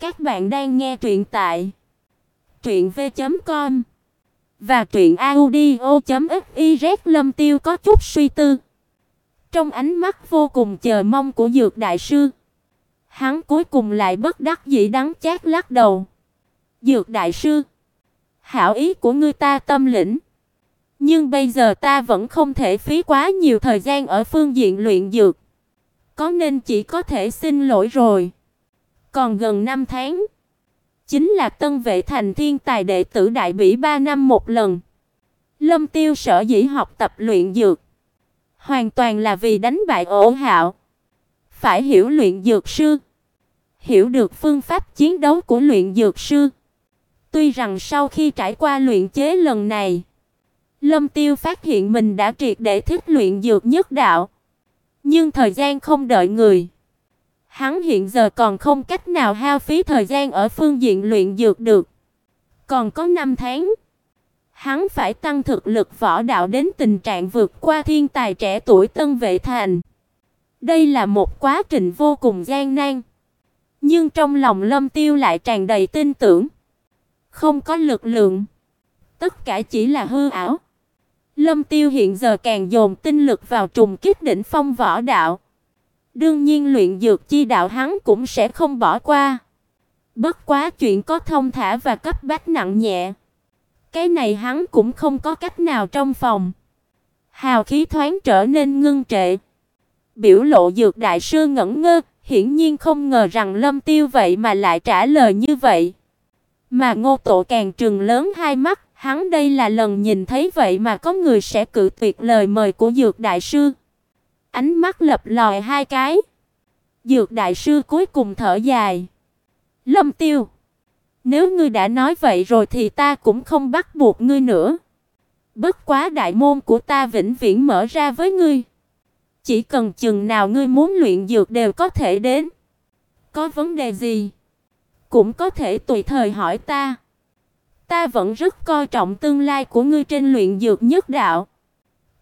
Các bạn đang nghe truyện tại truyện v.com và truyện audio.fiz Lâm Tiêu có chút suy tư. Trong ánh mắt vô cùng chờ mong của Dược đại sư, hắn cuối cùng lại bất đắc dĩ đắng chát lắc đầu. Dược đại sư, hảo ý của ngươi ta tâm lĩnh, nhưng bây giờ ta vẫn không thể phí quá nhiều thời gian ở phương diện luyện dược, có nên chỉ có thể xin lỗi rồi. Còn gần 5 tháng, chính là Tân Vệ thành thiên tài đệ tử đại bỉ 3 năm một lần. Lâm Tiêu sở dĩ học tập luyện dược, hoàn toàn là vì đánh bại Ổ Hạo. Phải hiểu luyện dược sư, hiểu được phương pháp chiến đấu của luyện dược sư. Tuy rằng sau khi trải qua luyện chế lần này, Lâm Tiêu phát hiện mình đã triệt để thích luyện dược nhất đạo, nhưng thời gian không đợi người. Hắn hiện giờ còn không cách nào hao phí thời gian ở phương diện luyện dược được. Còn có 5 tháng, hắn phải tăng thực lực võ đạo đến tình trạng vượt qua thiên tài trẻ tuổi Tân Vệ Thành. Đây là một quá trình vô cùng gian nan, nhưng trong lòng Lâm Tiêu lại tràn đầy tin tưởng. Không có lực lượng, tất cả chỉ là hư ảo. Lâm Tiêu hiện giờ càng dồn tinh lực vào trùng kích đỉnh phong võ đạo. Đương nhiên luyện dược chi đạo hắn cũng sẽ không bỏ qua. Bất quá chuyện có thông thả và cấp bách nặng nhẹ. Cái này hắn cũng không có cách nào trong phòng. Hào khí thoáng trở nên ngưng trệ. Biểu lộ dược đại sư ngẩn ngơ, hiển nhiên không ngờ rằng Lâm Tiêu vậy mà lại trả lời như vậy. Mà Ngô Tổ càng trừng lớn hai mắt, hắn đây là lần nhìn thấy vậy mà có người sẽ cự tuyệt lời mời của dược đại sư ánh mắt lập lòi hai cái. Dược đại sư cuối cùng thở dài. Lâm Tiêu, nếu ngươi đã nói vậy rồi thì ta cũng không bắt buộc ngươi nữa. Bất quá đại môn của ta vĩnh viễn mở ra với ngươi. Chỉ cần chừng nào ngươi muốn luyện dược đều có thể đến. Có vấn đề gì, cũng có thể tùy thời hỏi ta. Ta vẫn rất coi trọng tương lai của ngươi trên luyện dược nhất đạo.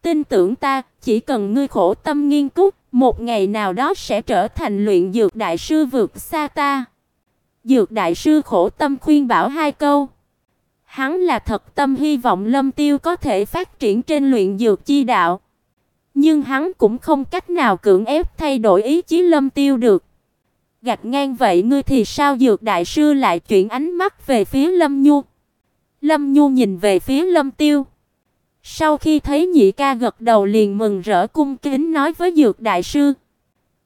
Tin tưởng ta, chỉ cần ngươi khổ tâm nghiên cứu, một ngày nào đó sẽ trở thành luyện dược đại sư vượt xa ta. Dược đại sư khổ tâm khuyên bảo hai câu. Hắn là thật tâm hy vọng Lâm Tiêu có thể phát triển trên luyện dược chi đạo. Nhưng hắn cũng không cách nào cưỡng ép thay đổi ý chí Lâm Tiêu được. Gạch ngang vậy ngươi thì sao dược đại sư lại chuyển ánh mắt về phía Lâm Nhu. Lâm Nhu nhìn về phía Lâm Tiêu. Sau khi thấy nhị ca gật đầu liền mừng rỡ cung kính nói với dược đại sư: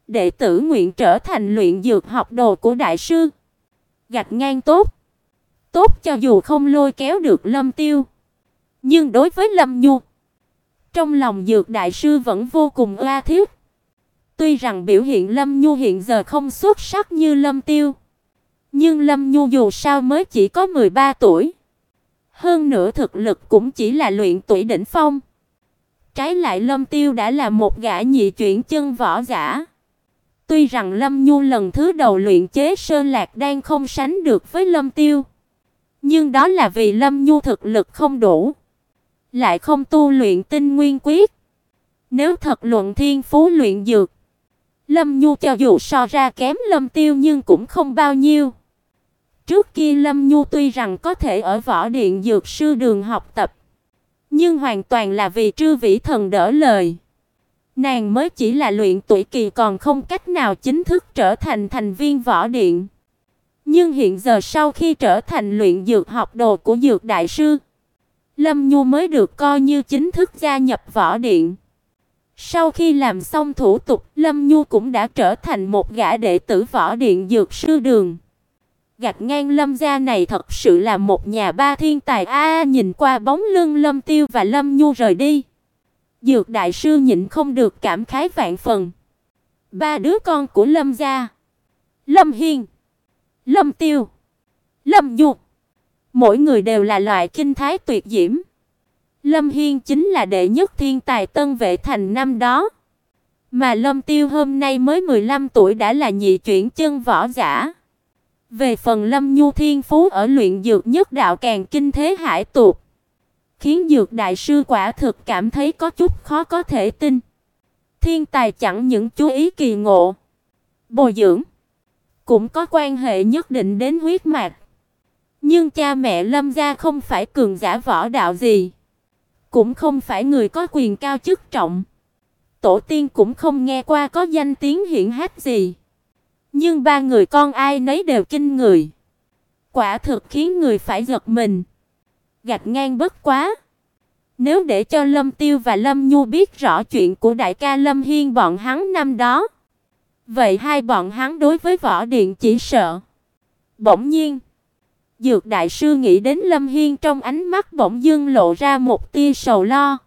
"Đệ tử nguyện trở thành luyện dược học đồ của đại sư." Gạch ngang tốt. Tốt cho dù không lôi kéo được Lâm Tiêu, nhưng đối với Lâm Nhu, trong lòng dược đại sư vẫn vô cùng oa thiết. Tuy rằng biểu hiện Lâm Nhu hiện giờ không xuất sắc như Lâm Tiêu, nhưng Lâm Nhu dù sao mới chỉ có 13 tuổi. Hơn nữa thực lực cũng chỉ là luyện tuổi đỉnh phong. Trái lại Lâm Tiêu đã là một gã nhị chuyển chân võ giả. Tuy rằng Lâm Nhu lần thứ đầu luyện chế sơn lạc đang không sánh được với Lâm Tiêu, nhưng đó là vì Lâm Nhu thực lực không đủ, lại không tu luyện tinh nguyên quyết. Nếu thật luận thiên phú luyện dược, Lâm Nhu cho dù so ra kém Lâm Tiêu nhưng cũng không bao nhiêu. Trước kia Lâm Nhu tuy rằng có thể ở võ điện dược sư đường học tập, nhưng hoàn toàn là vì Trư Vĩ Thần đỡ lời. Nàng mới chỉ là luyện tuổi kỳ còn không cách nào chính thức trở thành thành viên võ điện. Nhưng hiện giờ sau khi trở thành luyện dược học đồ của dược đại sư, Lâm Nhu mới được coi như chính thức gia nhập võ điện. Sau khi làm xong thủ tục, Lâm Nhu cũng đã trở thành một gã đệ tử võ điện dược sư đường gạch ngang Lâm gia này thật sự là một nhà ba thiên tài a nhìn qua bóng lưng Lâm Tiêu và Lâm Nhu rời đi. Dược đại sư nhịn không được cảm khái vạn phần. Ba đứa con của Lâm gia, Lâm Hiên, Lâm Tiêu, Lâm Nhu, mỗi người đều là loại kinh thái tuyệt diễm. Lâm Hiên chính là đệ nhất thiên tài Tân Vệ thành năm đó, mà Lâm Tiêu hôm nay mới 15 tuổi đã là nhị chuyển chân võ giả. Về phần Lâm Nhu Thiên Phú ở luyện dược nhất đạo càng kinh thế hải tục, khiến dược đại sư quả thực cảm thấy có chút khó có thể tin. Thiên tài chẳng những chú ý kỳ ngộ, bồi dưỡng, cũng có quan hệ nhất định đến huyết mạch. Nhưng cha mẹ Lâm gia không phải cường giả võ đạo gì, cũng không phải người có quyền cao chức trọng. Tổ tiên cũng không nghe qua có danh tiếng hiển hách gì. Nhưng ba người con ai nấy đều kinh người. Quả thực khiến người phải giật mình. Gạch ngang bất quá. Nếu để cho Lâm Tiêu và Lâm Nhu biết rõ chuyện của đại ca Lâm Hiên bọn hắn năm đó, vậy hai bọn hắn đối với võ điện chỉ sợ. Bỗng nhiên, Dược đại sư nghĩ đến Lâm Hiên trong ánh mắt bỗng dưng lộ ra một tia sầu lo,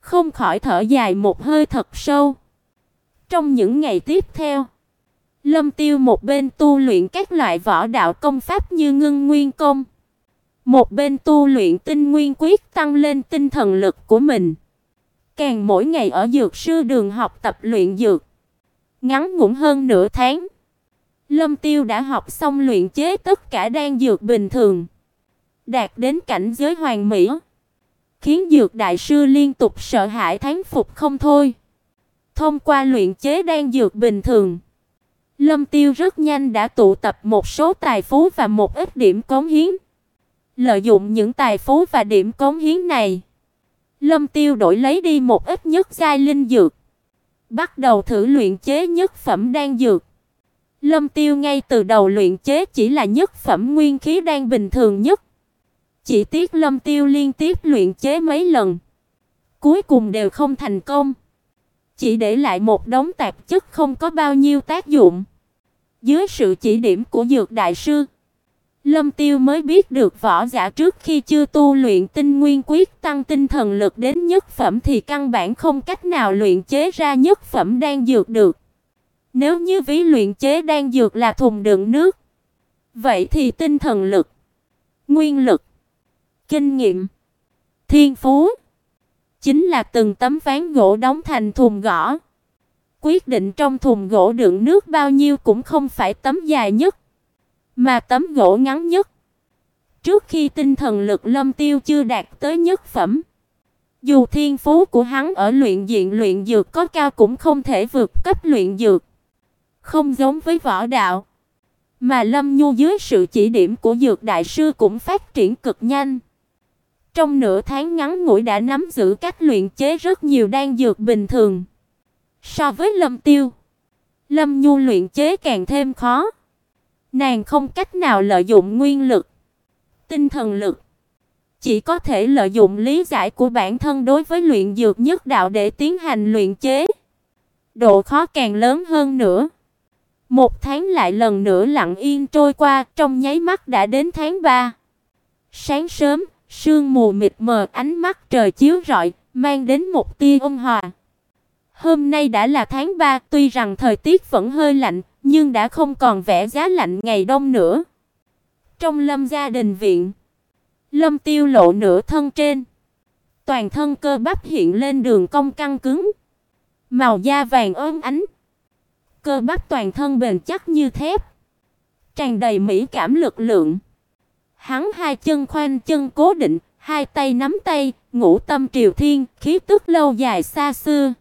không khỏi thở dài một hơi thật sâu. Trong những ngày tiếp theo, Lâm Tiêu một bên tu luyện các loại võ đạo công pháp như Ngưng Nguyên công, một bên tu luyện Tinh Nguyên quyết tăng lên tinh thần lực của mình. Càng mỗi ngày ở dược sư đường học tập luyện dược. Ngắn ngủn hơn nửa tháng, Lâm Tiêu đã học xong luyện chế tất cả đan dược bình thường, đạt đến cảnh giới hoàn mỹ, khiến dược đại sư liên tục sợ hãi thán phục không thôi. Thông qua luyện chế đan dược bình thường, Lâm Tiêu rất nhanh đã tụ tập một số tài phú và một ít điểm cống hiến. Lợi dụng những tài phú và điểm cống hiến này, Lâm Tiêu đổi lấy đi một ít nhất giai linh dược, bắt đầu thử luyện chế nhất phẩm đan dược. Lâm Tiêu ngay từ đầu luyện chế chỉ là nhất phẩm nguyên khí đan bình thường nhất. Chỉ tiếc Lâm Tiêu liên tiếp luyện chế mấy lần, cuối cùng đều không thành công, chỉ để lại một đống tạp chất không có bao nhiêu tác dụng. Dưới sự chỉ điểm của dược đại sư, Lâm Tiêu mới biết được võ giả trước khi chưa tu luyện tinh nguyên quyết tăng tinh thần lực đến nhất phẩm thì căn bản không cách nào luyện chế ra nhất phẩm đan dược được. Nếu như ví luyện chế đan dược là thùng đựng nước, vậy thì tinh thần lực, nguyên lực, kinh nghiệm, thiên phú chính là từng tấm ván gỗ đóng thành thùng gỗ. Quyết định trong thùng gỗ đựng nước bao nhiêu cũng không phải tấm dài nhất, mà tấm gỗ ngắn nhất. Trước khi tinh thần lực Lâm Tiêu chưa đạt tới nhất phẩm, dù thiên phú của hắn ở luyện diện luyện dược có cao cũng không thể vượt cấp luyện dược. Không giống với võ đạo, mà Lâm Nhu dưới sự chỉ điểm của dược đại sư cũng phát triển cực nhanh. Trong nửa tháng ngắn ngủi đã nắm giữ cách luyện chế rất nhiều đan dược bình thường. So với Lâm Tiêu, Lâm Nhu luyện chế càng thêm khó. Nàng không cách nào lợi dụng nguyên lực, tinh thần lực, chỉ có thể lợi dụng lý giải của bản thân đối với luyện dược nhất đạo để tiến hành luyện chế. Độ khó càng lớn hơn nữa. Một tháng lại lần nữa lặng yên trôi qua, trong nháy mắt đã đến tháng 3. Sáng sớm, sương mù mịt mờ, ánh mắt trời chiếu rọi, mang đến một tia ôn hòa. Hôm nay đã là tháng 3, tuy rằng thời tiết vẫn hơi lạnh, nhưng đã không còn vẻ giá lạnh ngày đông nữa. Trong Lâm gia đình viện, Lâm Tiêu lộ nửa thân trên, toàn thân cơ bắp hiện lên đường cong căng cứng, màu da vàng óng ánh, cơ bắp toàn thân bền chắc như thép, tràn đầy mỹ cảm lực lượng. Hắn hai chân khoanh chân cố định, hai tay nắm tay, ngũ tâm triều thiên, khí tức lâu dài xa xưa.